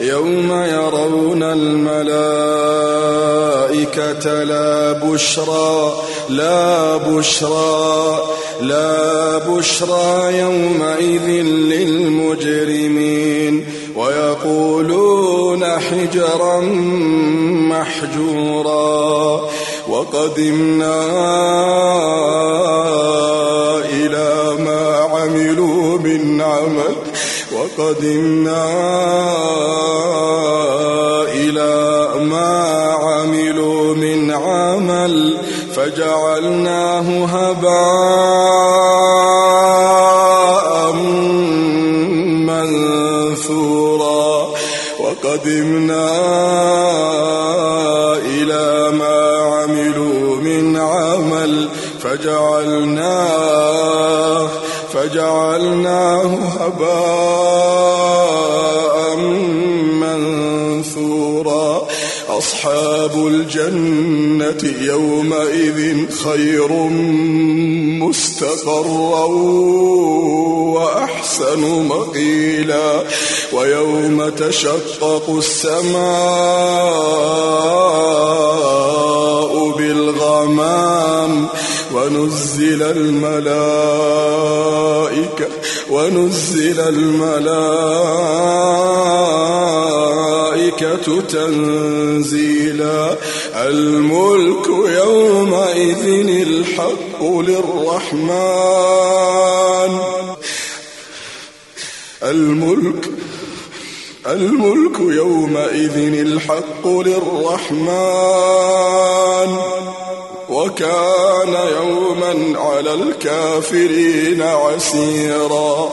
يوم يرون الملائكة لا بشرى لا بشرى لا بشرى يومئذ للمجرمين. ويقولون حجرا محجورا وقدمنا إلى ما عملوا من عمل وقدمنا وقدمنا إلى ما عملوا من عمل فجعلناه فجعلناه هباء منثورا. أصحاب الجنة يومئذ خير مستقرا وأحسن مقيلا ويوم تشقق السماء بالغمام ونزل الملائكة ونزل الملائكة تنزيلا الملك يومئذ الحق للرحمن. الملك الملك يومئذ الحق للرحمن. وكان يوما على الكافرين عسيرا.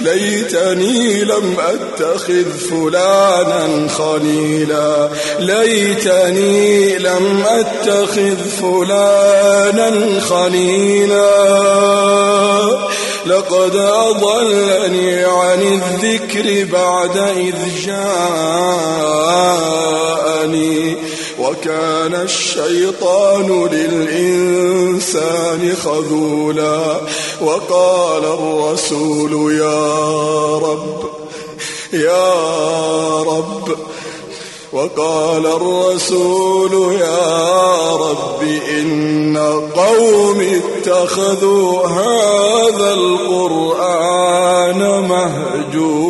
ليتني لم أتخذ فلانا خليلا. ليتني لم أتخذ فلانا خليلا. لقد أضلني عن الذكر بعد إذ جاءني وكان الشيطان للإنسان خذولا وقال الرسول يا رب يا رب وقال الرسول يا رب إن قوم اتخذوا هذا القرآن مهجورا.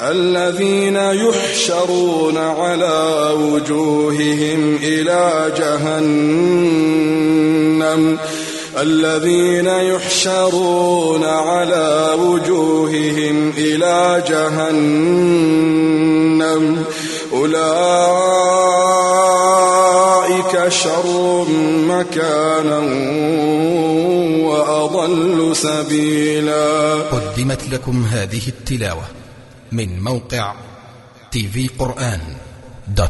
الذين يحشرون على وجوههم إلى جهنم. الذين يحشرون على وجوههم إلى جهنم. أولئك شر مكانا وأضل سبيلا. قدمت لكم هذه التلاوة. من موقع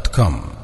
كوم